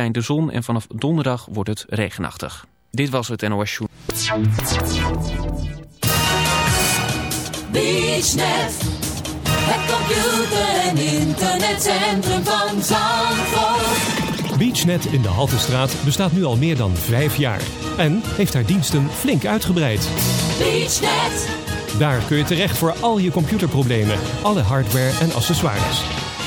schijnt de zon en vanaf donderdag wordt het regenachtig. Dit was het NOS Show. BeachNet, het computer- en internetcentrum van Zandvoort. BeachNet in de Haltestraat bestaat nu al meer dan vijf jaar. En heeft haar diensten flink uitgebreid. BeachNet, Daar kun je terecht voor al je computerproblemen, alle hardware en accessoires.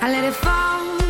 I let it fall,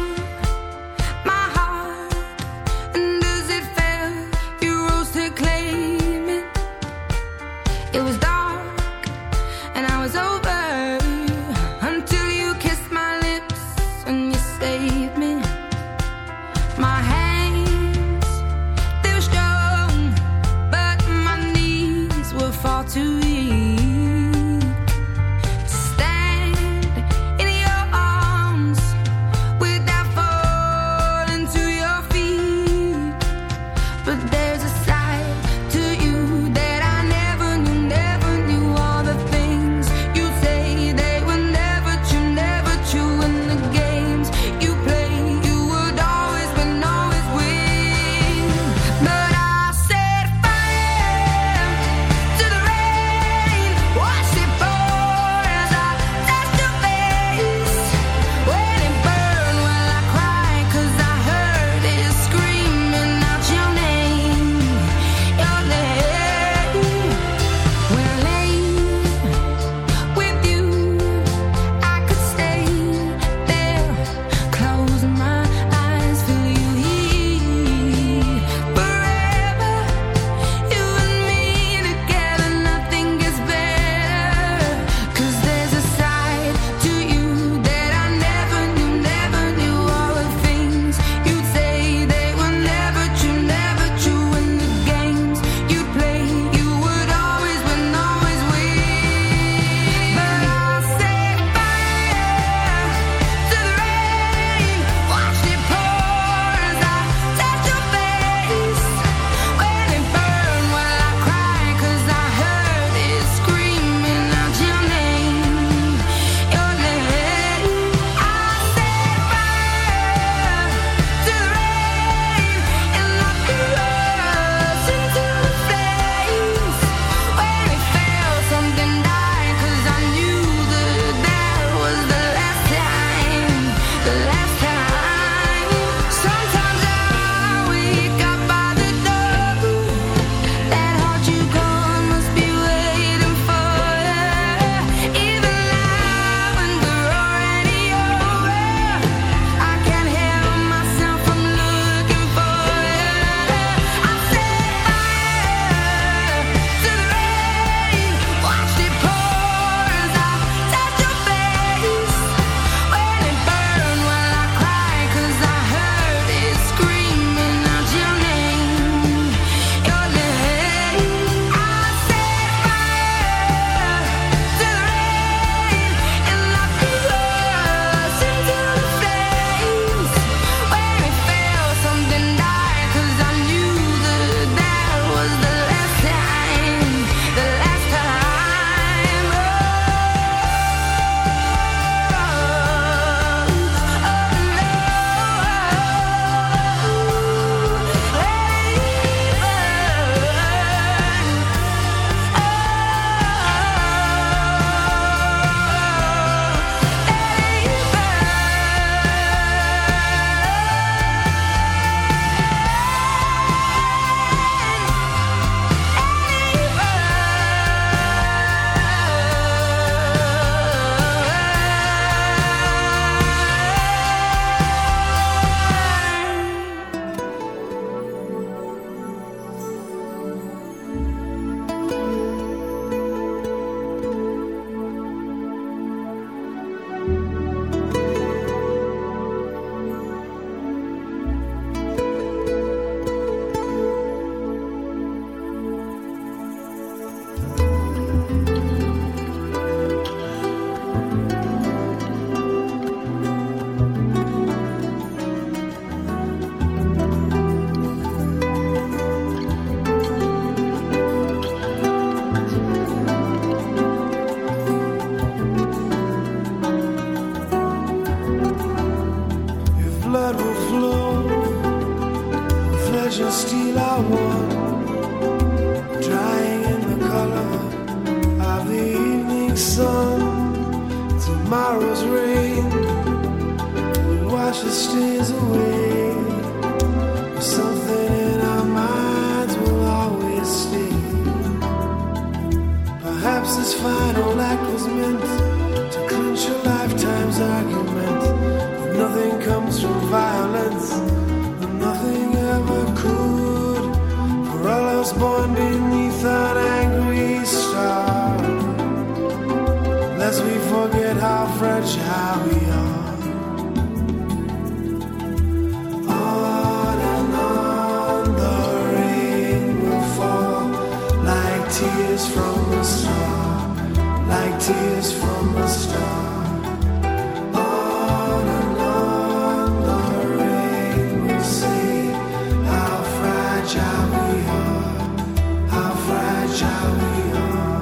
shall we all?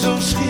so scared.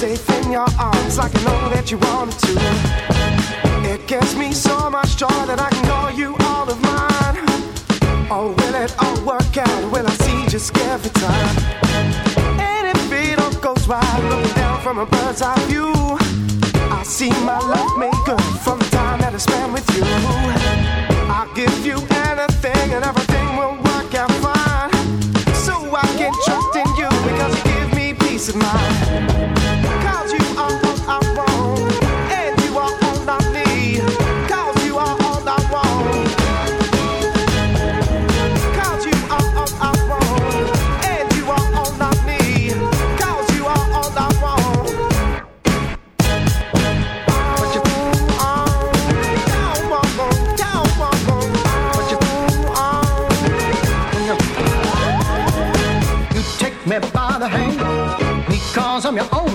safe in your arms like I know that you wanted to. It gives me so much joy that I can call you all of mine. Oh, will it all work out? Will I see just every time? And if it all goes right, looking down from a bird's eye view, I see my love maker from the time that I spend with you. I'll give you anything and everything.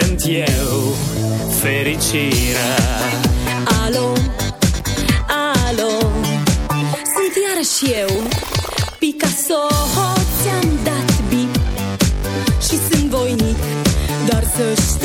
sunt eu. Fericirea. Alo, alo, sunt iarăși eu. Picasso, ți-am dat bip Și sunt voinic, dar să știi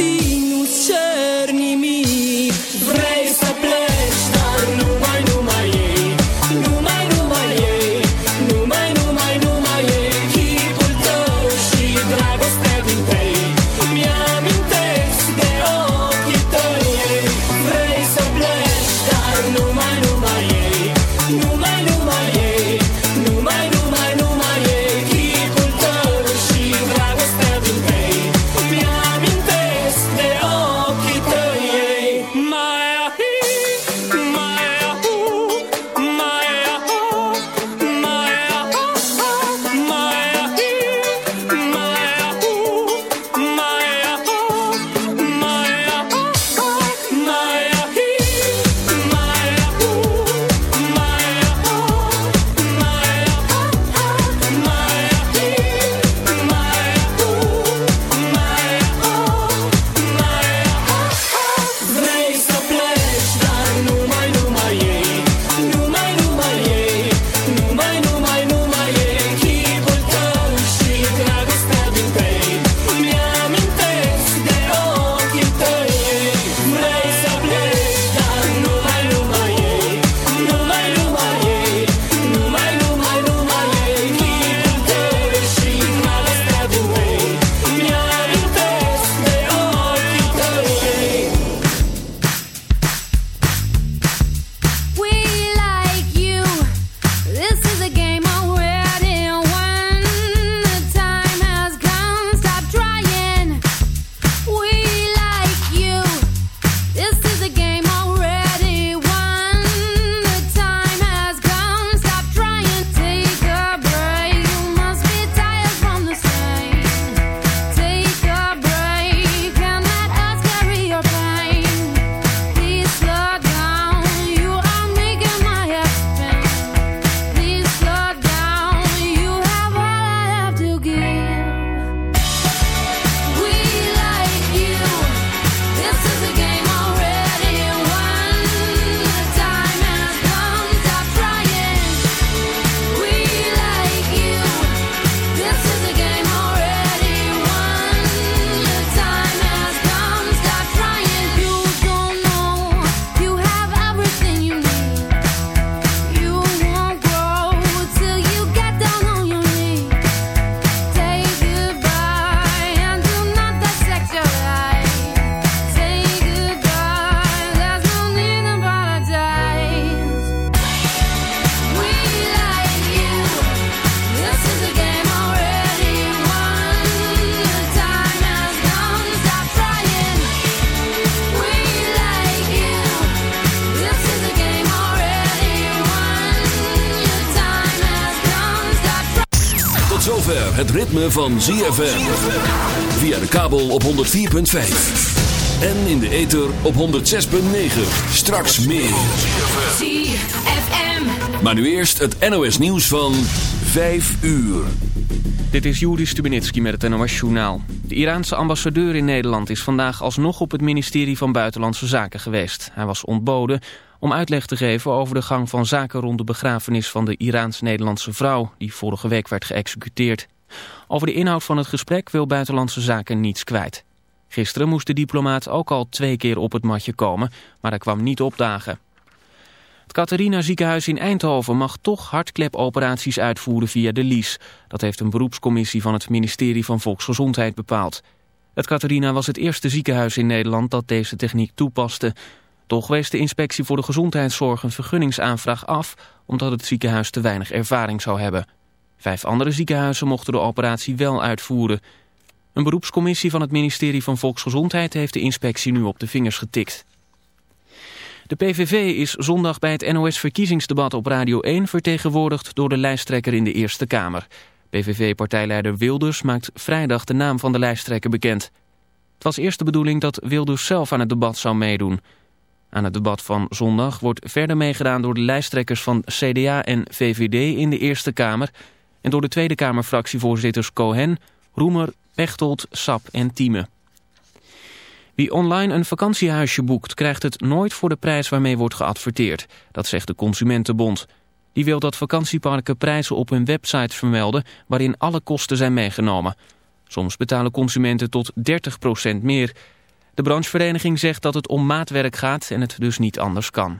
van ZFM. Via de kabel op 104.5. En in de ether op 106.9. Straks meer. ZFM. Maar nu eerst het NOS nieuws van 5 uur. Dit is Juri Stubenitski met het NOS-journaal. De Iraanse ambassadeur in Nederland is vandaag alsnog op het ministerie van Buitenlandse Zaken geweest. Hij was ontboden om uitleg te geven over de gang van zaken rond de begrafenis van de Iraans-Nederlandse vrouw... die vorige week werd geëxecuteerd. Over de inhoud van het gesprek wil Buitenlandse Zaken niets kwijt. Gisteren moest de diplomaat ook al twee keer op het matje komen, maar hij kwam niet opdagen. Het Catharina ziekenhuis in Eindhoven mag toch hartklepoperaties uitvoeren via de Lies. Dat heeft een beroepscommissie van het ministerie van Volksgezondheid bepaald. Het Catharina was het eerste ziekenhuis in Nederland dat deze techniek toepaste. Toch wees de inspectie voor de gezondheidszorg een vergunningsaanvraag af... omdat het ziekenhuis te weinig ervaring zou hebben. Vijf andere ziekenhuizen mochten de operatie wel uitvoeren. Een beroepscommissie van het ministerie van Volksgezondheid... heeft de inspectie nu op de vingers getikt. De PVV is zondag bij het NOS-verkiezingsdebat op Radio 1 vertegenwoordigd door de lijsttrekker in de Eerste Kamer. PVV-partijleider Wilders maakt vrijdag de naam van de lijsttrekker bekend. Het was eerst de bedoeling dat Wilders zelf aan het debat zou meedoen. Aan het debat van zondag wordt verder meegedaan door de lijsttrekkers van CDA en VVD in de Eerste Kamer... en door de Tweede Kamerfractievoorzitters Cohen, Roemer, Pechtold, Sap en Thieme. Wie online een vakantiehuisje boekt, krijgt het nooit voor de prijs waarmee wordt geadverteerd. Dat zegt de Consumentenbond. Die wil dat vakantieparken prijzen op hun websites vermelden waarin alle kosten zijn meegenomen. Soms betalen consumenten tot 30% meer. De branchevereniging zegt dat het om maatwerk gaat en het dus niet anders kan.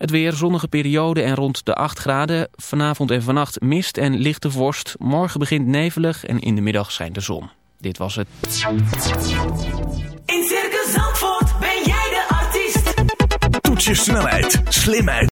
Het weer, zonnige periode en rond de 8 graden. Vanavond en vannacht mist en lichte vorst. Morgen begint nevelig en in de middag schijnt de zon. Dit was het. In Circus Zandvoort ben jij de artiest. Toets je snelheid, slimheid